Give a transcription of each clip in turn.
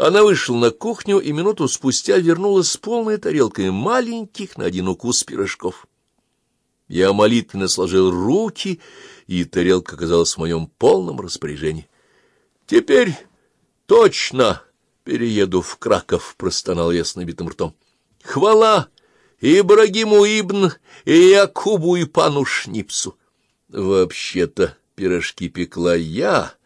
Она вышла на кухню и минуту спустя вернулась с полной тарелкой маленьких на один укус пирожков. Я молитвенно сложил руки, и тарелка оказалась в моем полном распоряжении. — Теперь точно перееду в Краков, — простонал я с набитым ртом. — Хвала Ибрагиму Ибн и Якубу и пану Шнипсу! Вообще-то пирожки пекла я, —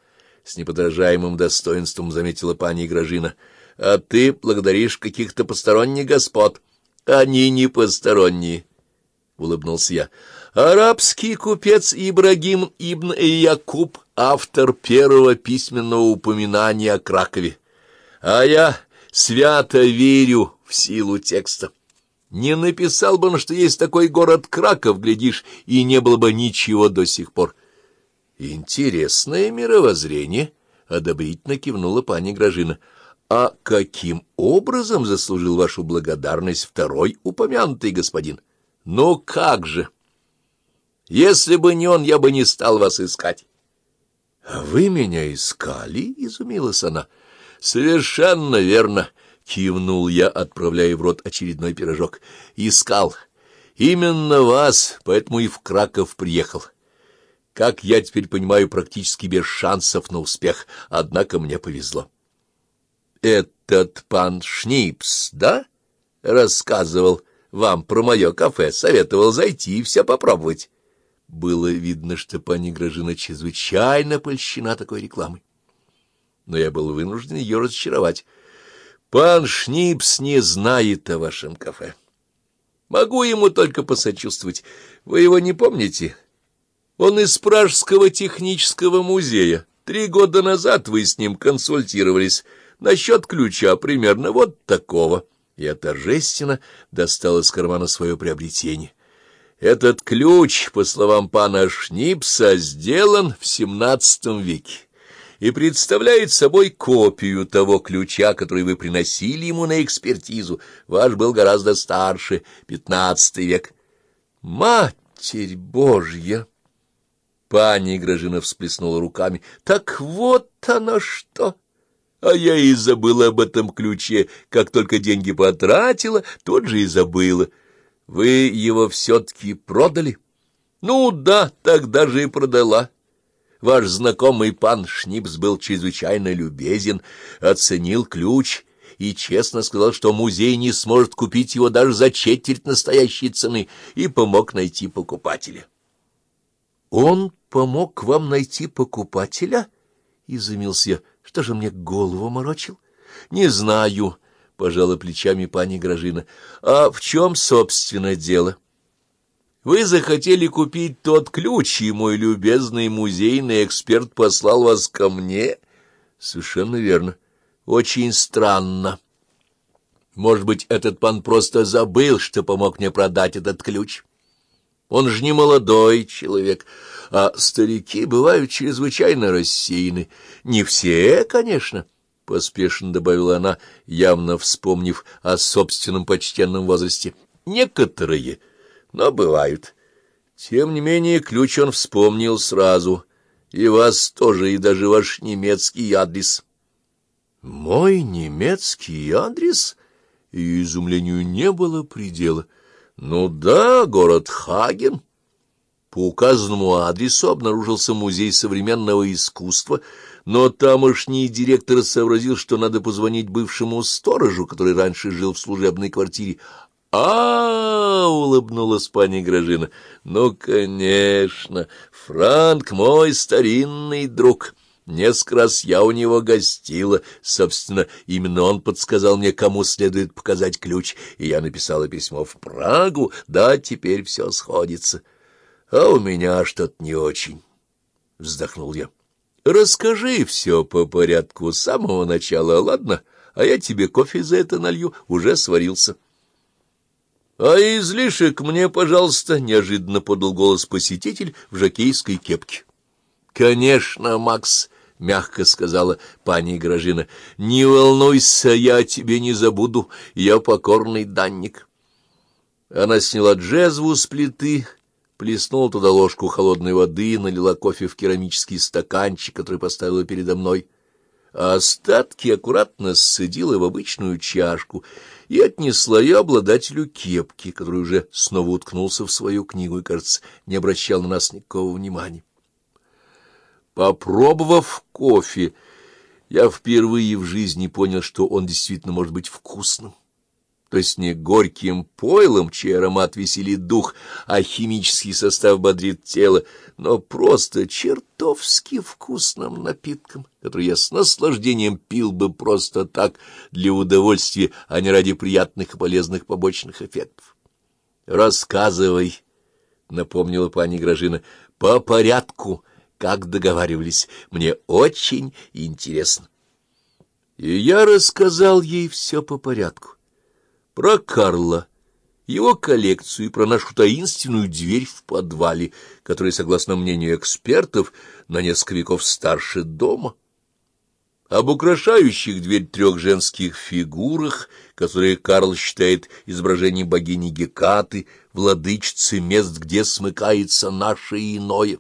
с неподражаемым достоинством заметила пани Грожина, — а ты благодаришь каких-то посторонних господ. Они не посторонние. — улыбнулся я. «Арабский купец Ибрагим ибн Якуб, автор первого письменного упоминания о Кракове. А я свято верю в силу текста. Не написал бы он, что есть такой город Краков, глядишь, и не было бы ничего до сих пор». «Интересное мировоззрение», — одобрительно кивнула пани Гражина. «А каким образом заслужил вашу благодарность второй упомянутый господин?» Ну как же! Если бы не он, я бы не стал вас искать. — вы меня искали? — изумилась она. — Совершенно верно, — кивнул я, отправляя в рот очередной пирожок. — Искал. Именно вас, поэтому и в Краков приехал. Как я теперь понимаю, практически без шансов на успех, однако мне повезло. — Этот пан Шнипс, да? — рассказывал вам про мое кафе, советовал зайти и все попробовать. Было видно, что пани Грожина чрезвычайно польщена такой рекламой. Но я был вынужден ее разочаровать. Пан Шнипс не знает о вашем кафе. Могу ему только посочувствовать. Вы его не помните? Он из Пражского технического музея. Три года назад вы с ним консультировались насчет ключа примерно вот такого. Я торжественно достал из кармана свое приобретение. Этот ключ, по словам пана Шнипса, сделан в XVII веке и представляет собой копию того ключа, который вы приносили ему на экспертизу. Ваш был гораздо старше, XV век. Матерь Божья! Пани Грожина всплеснула руками. Так вот оно что! А я и забыла об этом ключе. Как только деньги потратила, тот же и забыла. Вы его все-таки продали? Ну да, тогда же и продала. Ваш знакомый пан Шнипс был чрезвычайно любезен, оценил ключ и честно сказал, что музей не сможет купить его даже за четверть настоящей цены, и помог найти покупателя. — Он помог вам найти покупателя? — изумился я. Что же мне голову морочил? — Не знаю, — пожала плечами пани Грожина. — А в чем, собственно, дело? Вы захотели купить тот ключ, и мой любезный музейный эксперт послал вас ко мне? — Совершенно верно. Очень странно. Может быть, этот пан просто забыл, что помог мне продать этот ключ? Он же не молодой человек, — а старики бывают чрезвычайно рассеяны. Не все, конечно, — поспешно добавила она, явно вспомнив о собственном почтенном возрасте. Некоторые, но бывают. Тем не менее, ключ он вспомнил сразу. И вас тоже, и даже ваш немецкий адрес. Мой немецкий адрес? И изумлению не было предела. Ну да, город Хаген. По указанному адресу обнаружился музей современного искусства, но тамошний директор сообразил, что надо позвонить бывшему сторожу, который раньше жил в служебной квартире. а, -а, -а улыбнулась пани Грожина. «Ну, конечно, Франк мой старинный друг». Несколько раз я у него гостила. Собственно, именно он подсказал мне, кому следует показать ключ, и я написала письмо в Прагу. Да, теперь все сходится. А у меня что-то не очень, — вздохнул я. Расскажи все по порядку с самого начала, ладно? А я тебе кофе за это налью, уже сварился. — А излишек мне, пожалуйста, — неожиданно подал голос посетитель в жакейской кепке. — Конечно, Макс, — мягко сказала пани Грожина, — не волнуйся, я тебе не забуду, я покорный данник. Она сняла джезву с плиты, — плеснула туда ложку холодной воды, налила кофе в керамический стаканчик, который поставила передо мной. а остатки аккуратно сцедила в обычную чашку и отнесла ее обладателю кепки, который уже снова уткнулся в свою книгу и, кажется, не обращал на нас никакого внимания. Попробовав кофе, я впервые в жизни понял, что он действительно может быть вкусным то есть не горьким пойлом, чей аромат веселит дух, а химический состав бодрит тело, но просто чертовски вкусным напитком, который я с наслаждением пил бы просто так, для удовольствия, а не ради приятных и полезных побочных эффектов. «Рассказывай», — напомнила пани Гражина, — «по порядку, как договаривались, мне очень интересно». И я рассказал ей все по порядку про Карла, его коллекцию и про нашу таинственную дверь в подвале, которая, согласно мнению экспертов, на несколько веков старше дома. Об украшающих дверь трех женских фигурах, которые Карл считает изображением богини Гекаты, владычицы мест, где смыкается наше иное.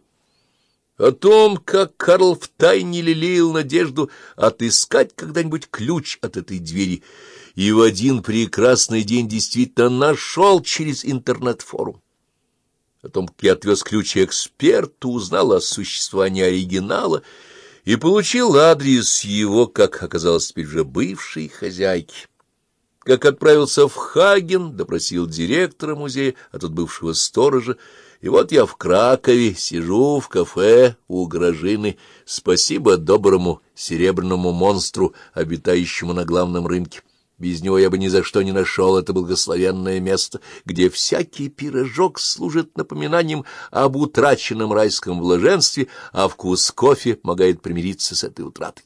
О том, как Карл втайне лелеял надежду отыскать когда-нибудь ключ от этой двери — и в один прекрасный день действительно нашел через интернет-форум. О том, как я отвез ключ эксперту, узнал о существовании оригинала и получил адрес его, как оказалось теперь уже бывшей хозяйки. Как отправился в Хаген, допросил директора музея, а тут бывшего сторожа, и вот я в Кракове сижу в кафе у Грожины, спасибо доброму серебряному монстру, обитающему на главном рынке. Без него я бы ни за что не нашел это благословенное место, где всякий пирожок служит напоминанием об утраченном райском блаженстве, а вкус кофе помогает примириться с этой утратой.